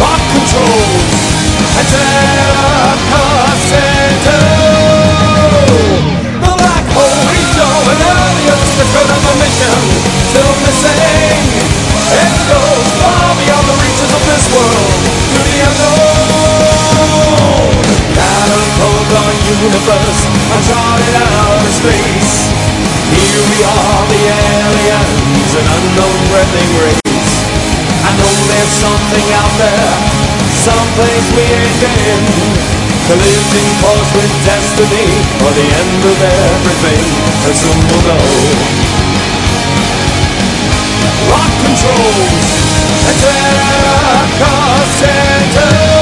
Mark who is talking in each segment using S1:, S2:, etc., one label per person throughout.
S1: Lock controls and Terra Center. The black hole mission. Still missing. It goes far beyond the reaches of this world to the unknown. Catapult our universe, space. Here we are, the aliens, an unknown breathing race. I know there's something out there, some place we ain't been. Collision course with destiny, or the end of everything, and soon we'll know. Rock controls, and Center.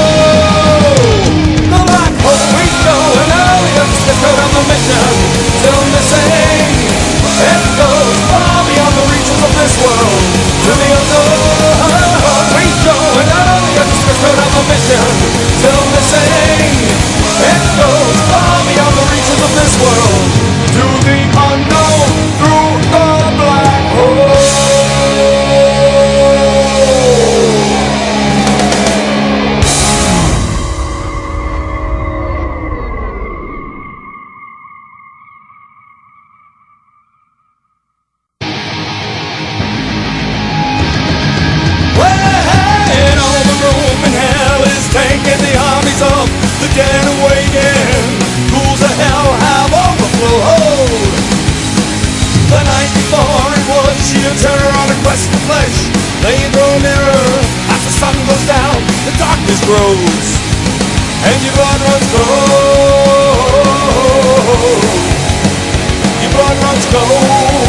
S1: This world, to the unknown. We know, and aliens that go on the mission. Away of hell have. The night before it was on a quest for flesh. Nearer as the sun goes down, the darkness grows, and your blood runs cold. Your blood runs cold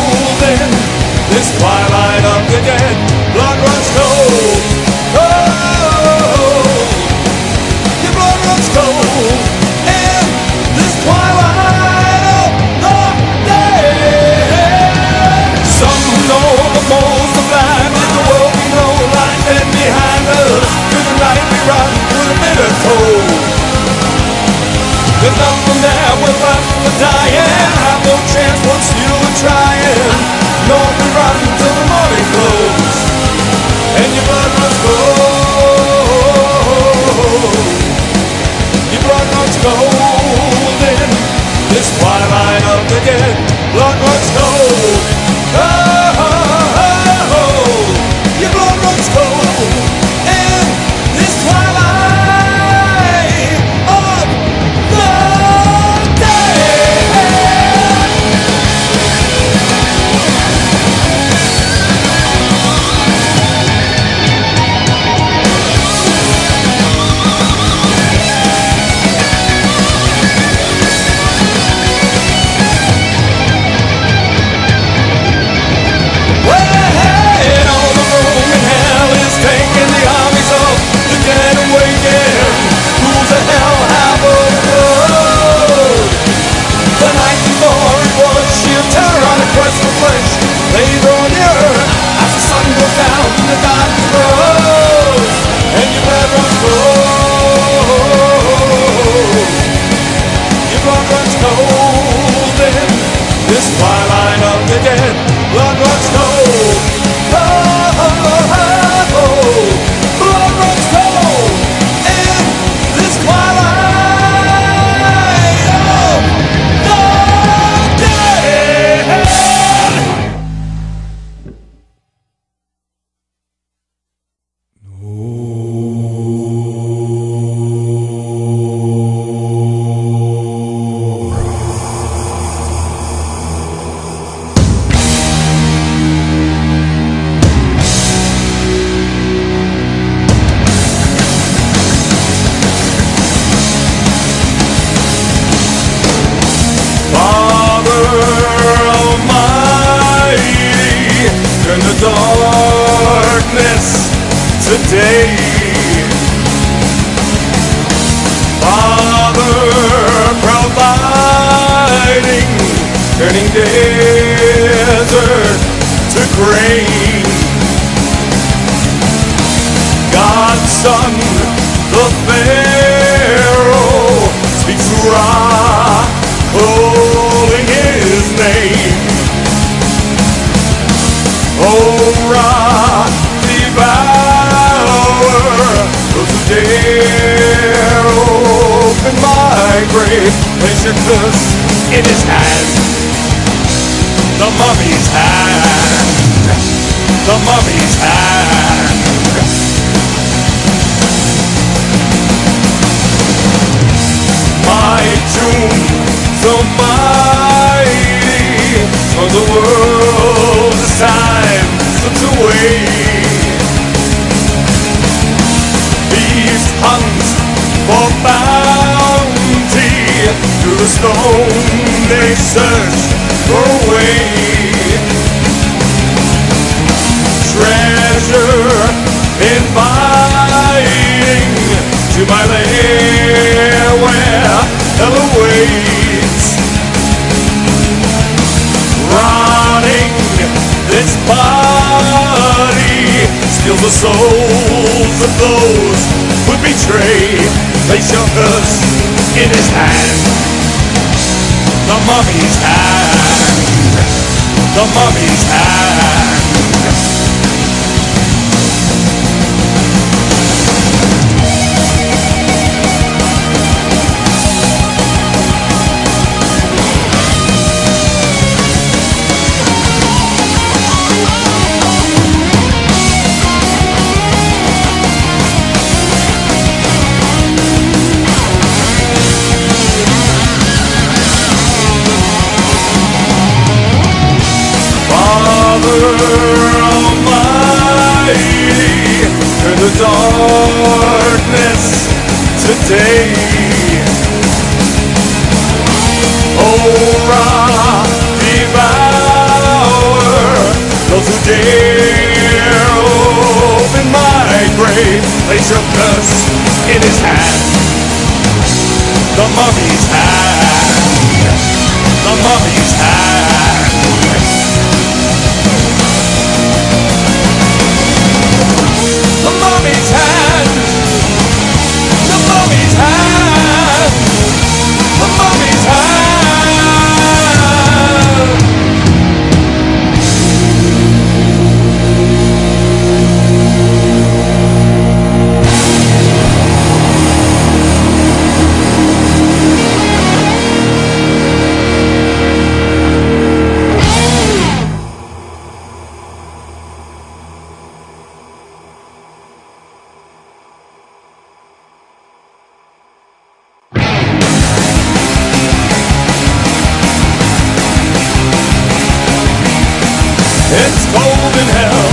S1: It's cold in hell.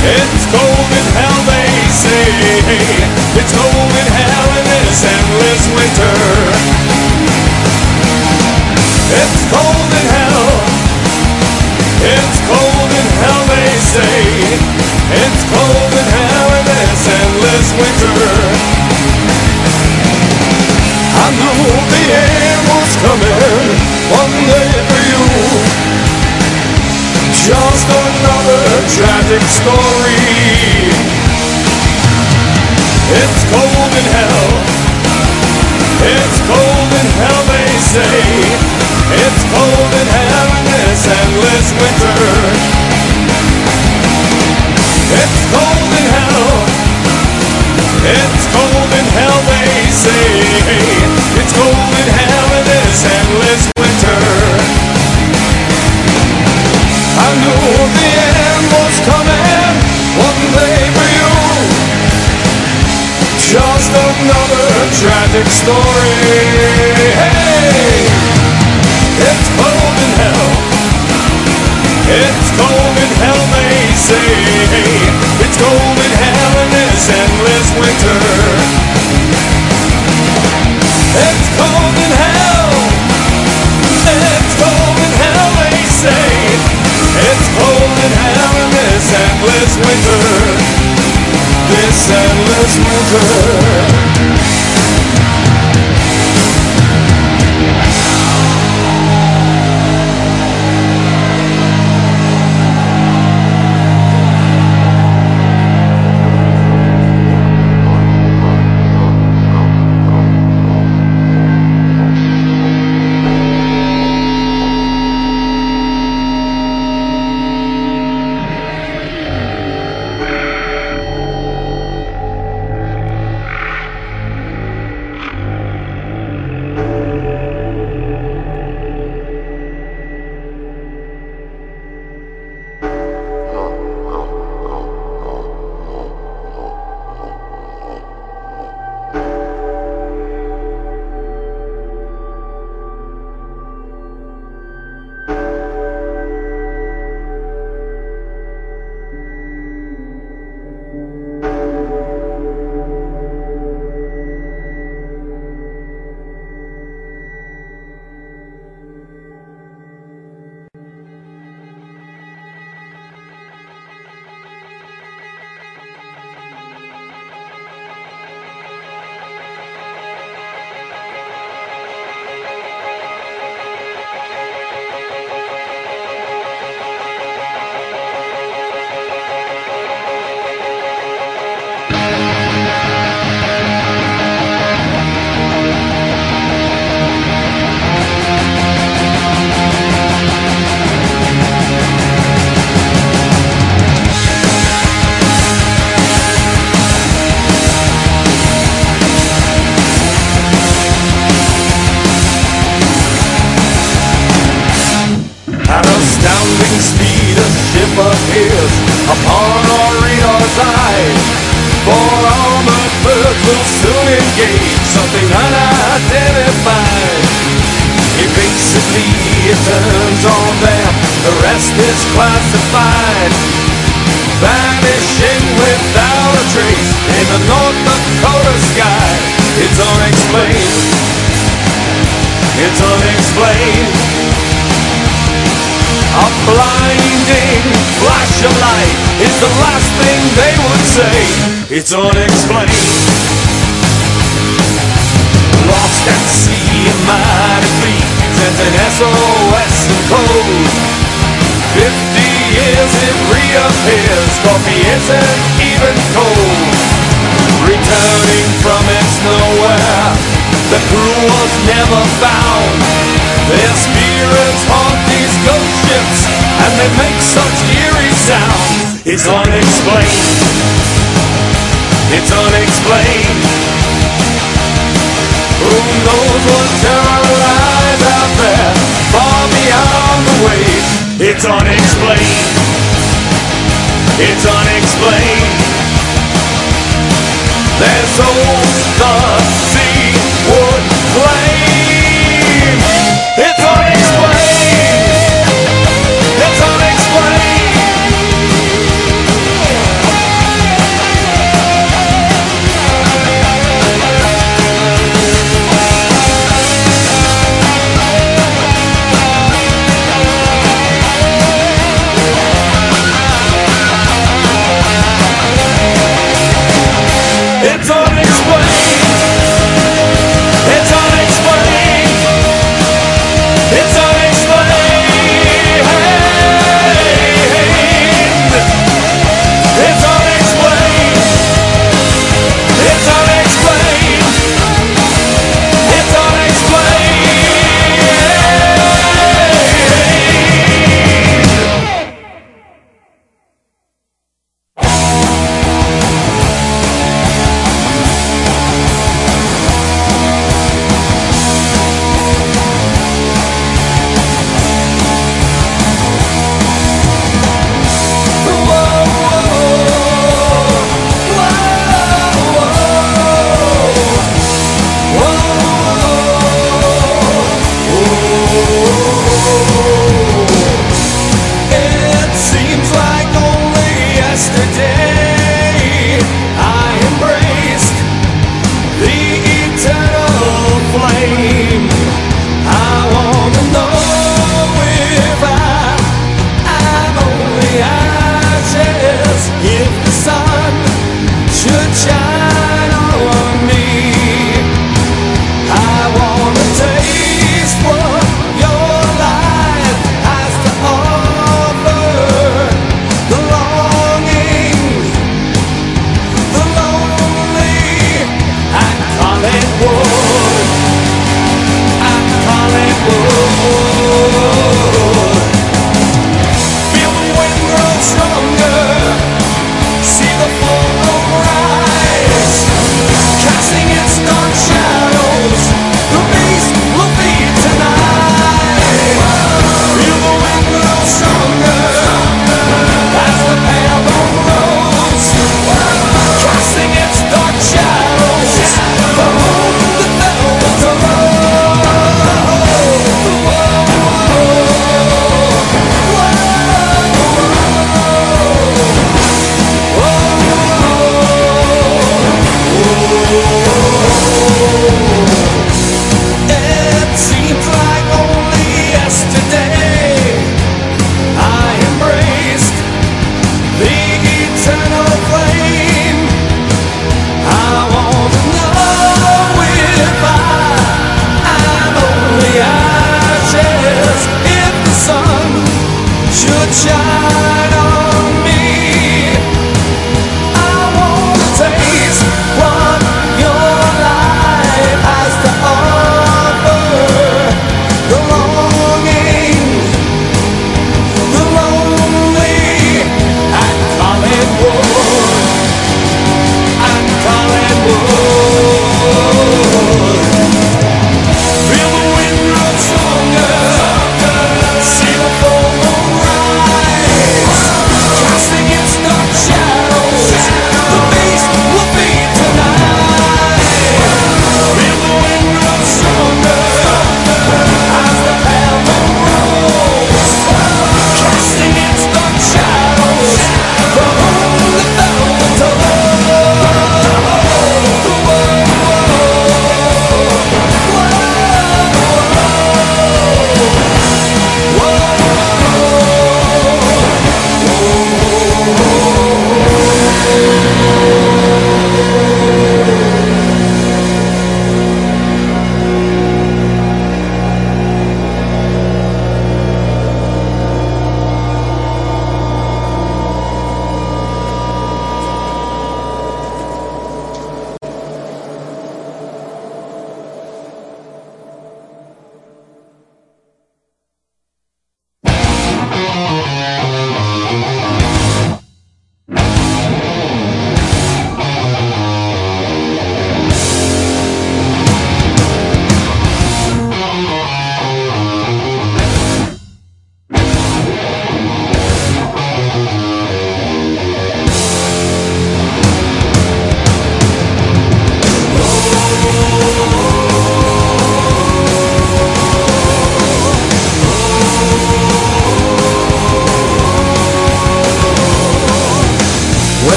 S1: It's cold in hell, they say. It's cold in hell in this endless winter. It's cold in hell. It's cold in hell, they say. It's cold in hell in this endless winter. I knew the end was coming one day for you. Just another tragic story. It's cold in hell. It's cold in hell, they say. It's cold in hell in this endless winter. It's cold in hell. It's cold in hell, they say. Tragic story. Hey, it's cold in hell. It's cold in hell, they say. It's cold in hell in this endless winter. It's cold in hell. Endless something unidentified. Evasively it turns on them, the rest is classified. Vanishing without a trace in the North Dakota sky. It's unexplained. It's unexplained. A blinding flash of light is the last thing they would say. It's unexplained. Lost at sea, a mighty fleet sends an SOS in code. Fifty years it reappears, coffee isn't even cold. Returning from its nowhere, the crew was never found. Their spirits haunt these ghost ships, and they make such eerie sounds. It's unexplained. It's unexplained. Terror lies out there, far beyond the waves? It's unexplained. It's unexplained. There's souls the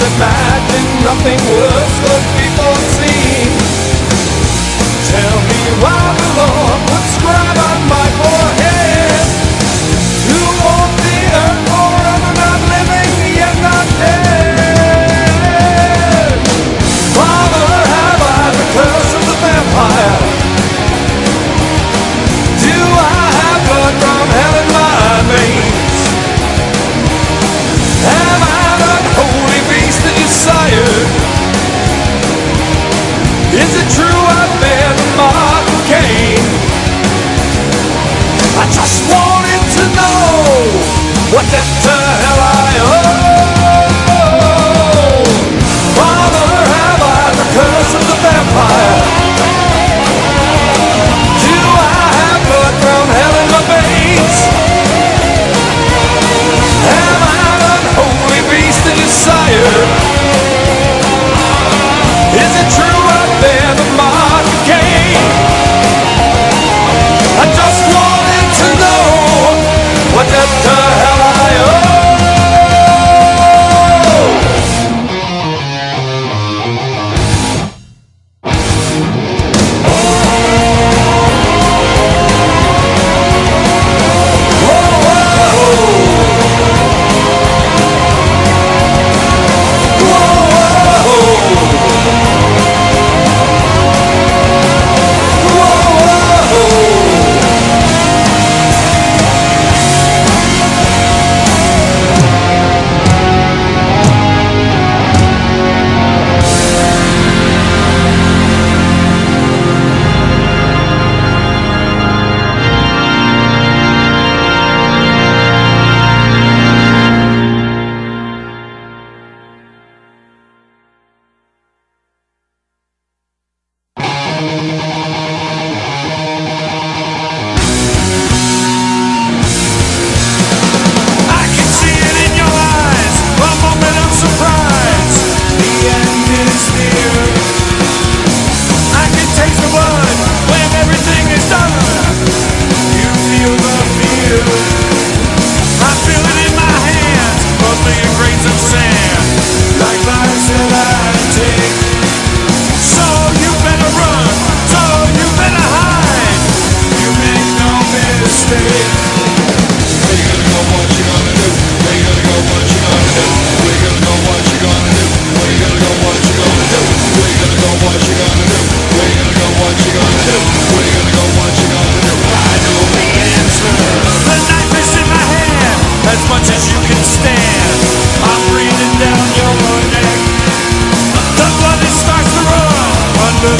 S1: imagine nothing worse could be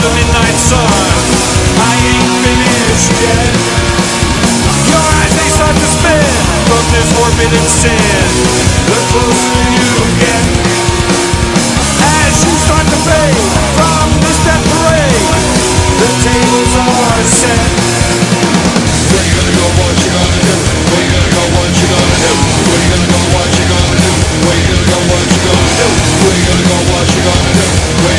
S1: the midnight sun. I ain't finished yet. Your eyes they start to spin from this forbidden sin. The closer you get, as you start to fade from this death parade, the tables are set. Where you gonna go? What you gonna do? Where you gonna go? What you gonna do? Where you gonna go? What you gonna do? Where you gonna go? What you gonna do? Where you gonna go? What you gonna do?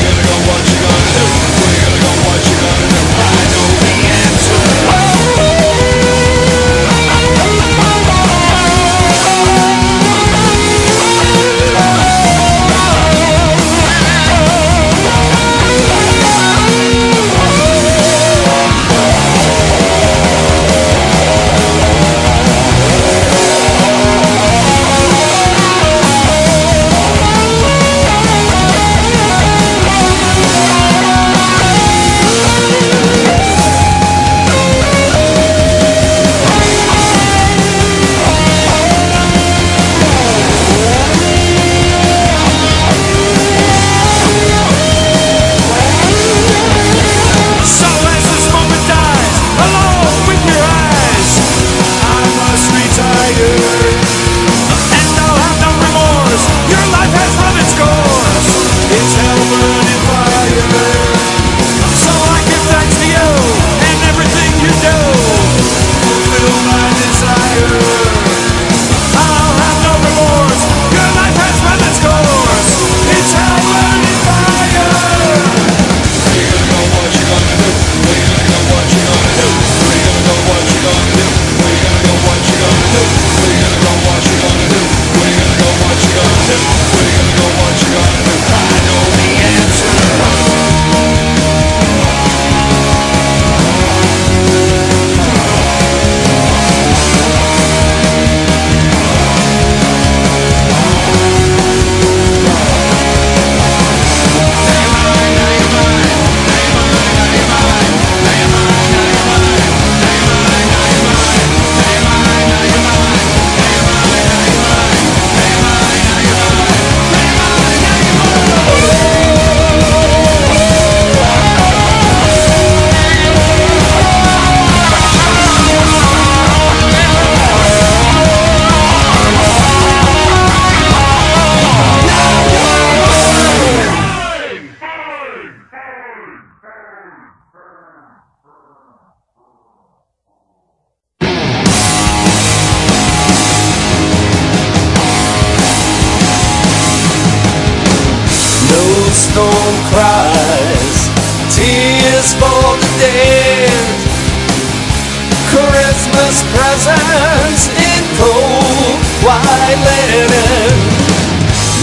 S1: peasants in cold white linen.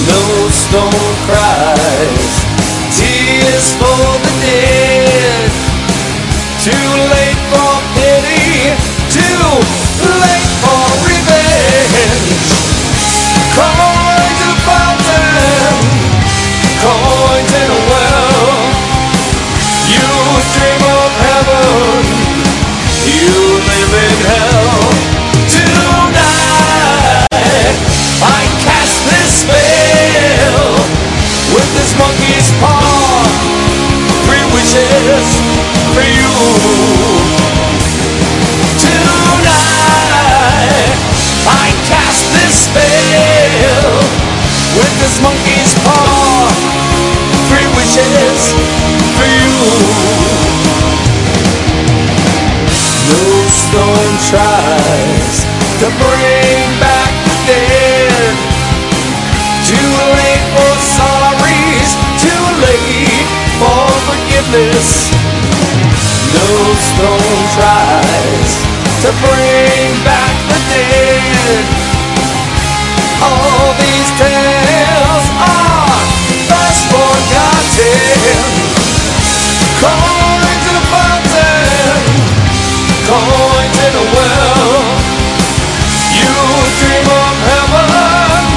S1: No stone cries, tears for the dead. Too late for Tonight, I cast this spell with this monkey's paw. Three wishes for you. No tries to bring back the dead. Too late for sorries, too late for forgiveness. No stone tries to bring back the dead. All these tales are fast forgotten. Coins in a fountain, coins in a well. You dream of heaven,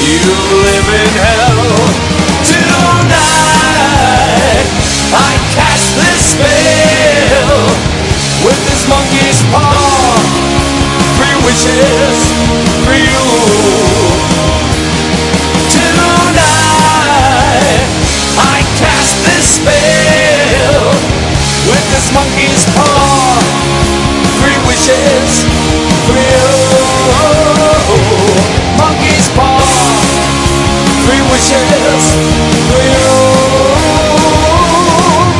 S1: you live in hell. Tonight, I wishes for you. Tonight, I cast this spell with this monkey's paw. Three wishes for you. Monkey's paw. Three wishes for you.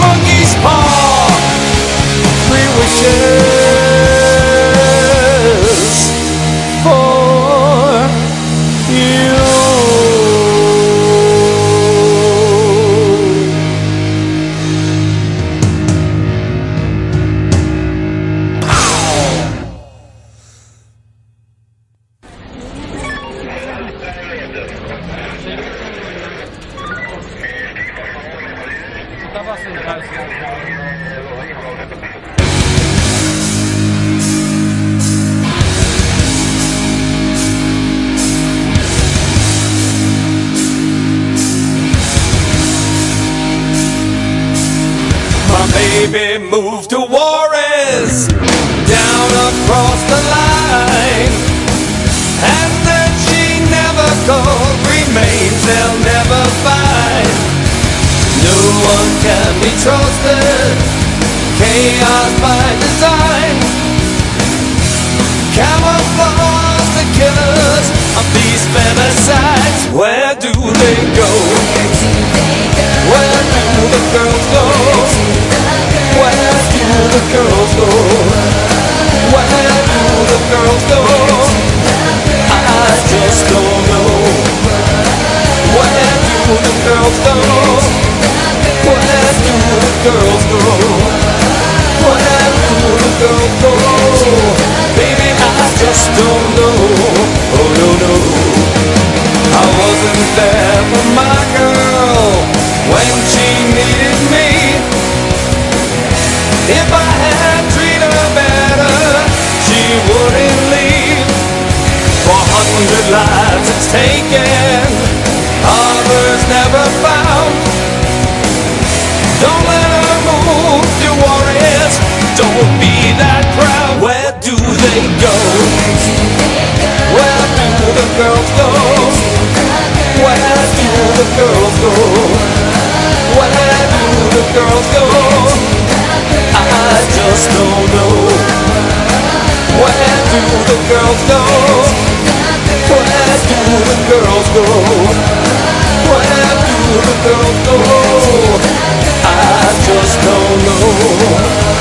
S1: Monkey's paw. Three wishes No one can be trusted, chaos by design. Camouflage the killers of these femicides. Where do they go? Where do the girls go? Where do the girls go? Where do the girls go? I just don't know. Where do the girls go? The do the girls go? Baby, I just don't know. Oh no no. I wasn't there for my girl when she needed me. If I had treated her better, she wouldn't leave. For a hundred lives it's taken, others never found. Be that proud. Where do they go? Where do the girls go? Where do the girls go? Where do the girls go? I just don't know. Where do the girls go? Where do the girls go? Where do the girls go? I just don't know.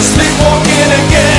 S2: Sleepwalking again?